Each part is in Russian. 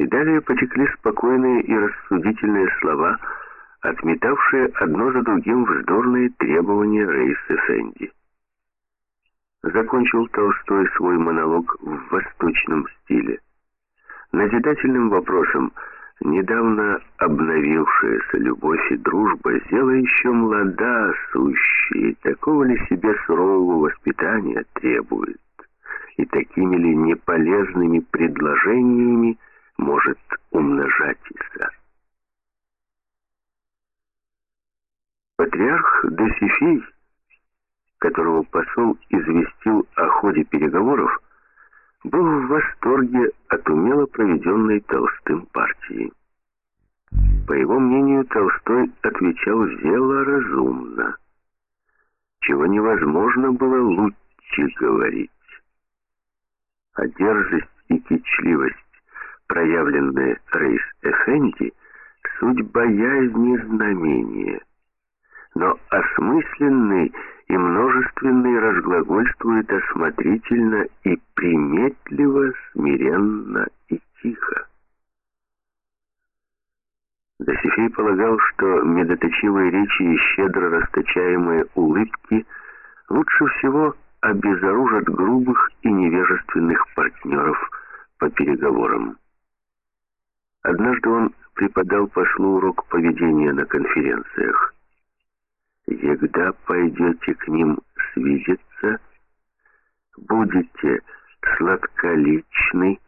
И далее потекли спокойные и рассудительные слова, отметавшие одно за другим вздорные требования Рейса Фенди. Закончил Толстой свой монолог в восточном стиле. Назидательным вопросом недавно обновившаяся любовь и дружба зела еще млада, сущие, такого ли себе сурового воспитания требует, и такими ли неполезными предложениями может умножаться. Патриарх Досифей, которого посол известил о ходе переговоров, был в восторге от умело проведенной Толстым партии. По его мнению, Толстой отвечал «зело разумно», чего невозможно было лучше говорить. А дерзость и кичливость, проявленные Рейс Эхенди, суть боязни знамения. Но осмысленный и множественный разглагольствует осмотрительно и приметливо, смиренно и тихо. Досифей полагал, что медоточивые речи и щедро расточаемые улыбки лучше всего обезоружат грубых и невежественных партнеров по переговорам. Однажды он преподал послу урок поведения на конференциях. Когда пойдете к ним свидеться, будете сладколичный,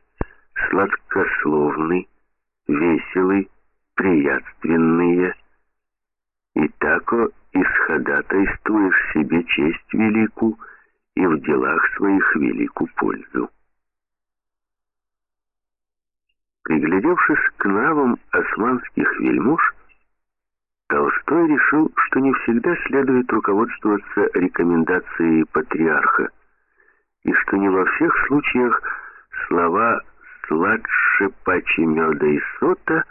сладкословный, веселый, приятственные, и тако исходатайствуешь себе честь велику и в делах своих велику пользу. Приглядевшись к нравам османских вельмож, Толстой решил, что не всегда следует руководствоваться рекомендацией патриарха, и что не во всех случаях слова «сладше пачи меда и сота»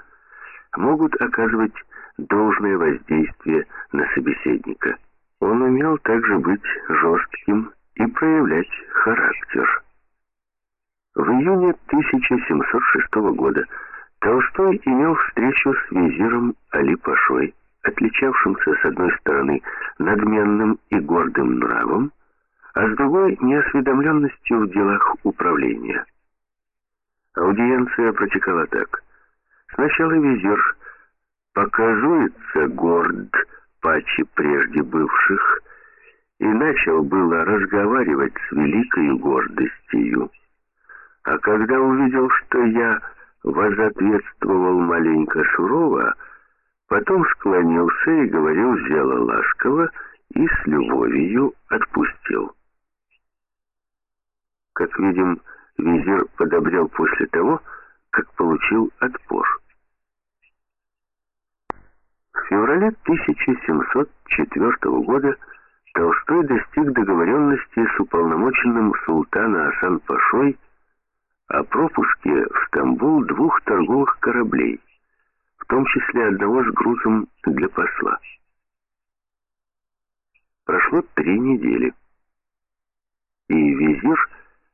могут оказывать должное воздействие на собеседника. Он умел также быть жестким и проявлять характер. В июне 1706 года Толстой имел встречу с визиром Али Пашой, отличавшимся с одной стороны надменным и гордым нравом, а с другой неосведомленностью в делах управления. Аудиенция протекала так. Сначала визир показуется горд паче прежде бывших и начал было разговаривать с великой гордостью. А когда увидел, что я возответствовал маленько сурово, Потом склонился и говорил зело ласково и с любовью отпустил. Как видим, визир подобрел после того, как получил отпор. В феврале 1704 года Толстой достиг договоренности с уполномоченным султана Асан-Пашой о пропуске в Стамбул двух торговых кораблей – том числе одного с грузом для посла. Прошло три недели, и визир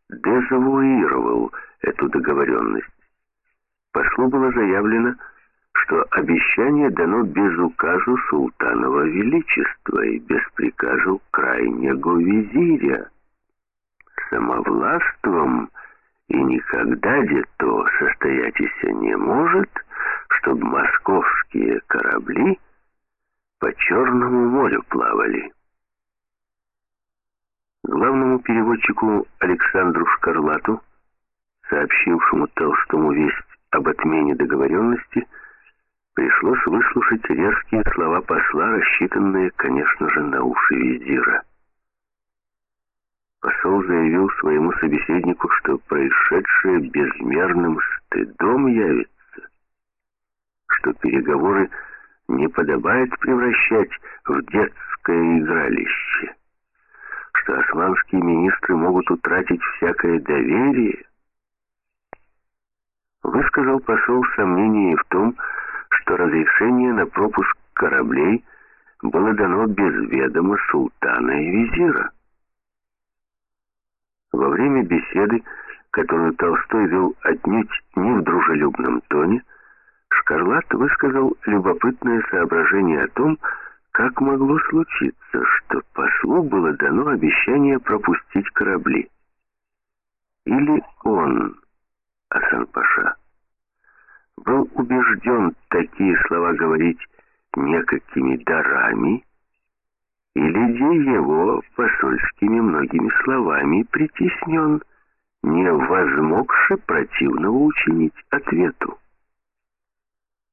дезавуировал эту договоренность. Послу было заявлено, что обещание дано без указу султанова величества и без приказу крайнего визиря. Самовлаством и никогда де то состоятися не может — чтобы московские корабли по Черному морю плавали. Главному переводчику Александру Шкарлату, сообщившему Толстому весть об отмене договоренности, пришлось выслушать резкие слова посла, рассчитанные, конечно же, на уши визира. Посол заявил своему собеседнику, что происшедшее безмерным стыдом явится что переговоры не подобает превращать в детское игралище, что османские министры могут утратить всякое доверие. Высказал посол сомнение в том, что разрешение на пропуск кораблей было дано без ведома султана и визира. Во время беседы которую Толстой вел отнюдь не в дружелюбном тоне, Шкарлат высказал любопытное соображение о том, как могло случиться, что послу было дано обещание пропустить корабли. Или он, Асан-Паша, был убежден такие слова говорить некакими дарами, де его посольскими многими словами притеснен, не возмогши противного учинить ответу.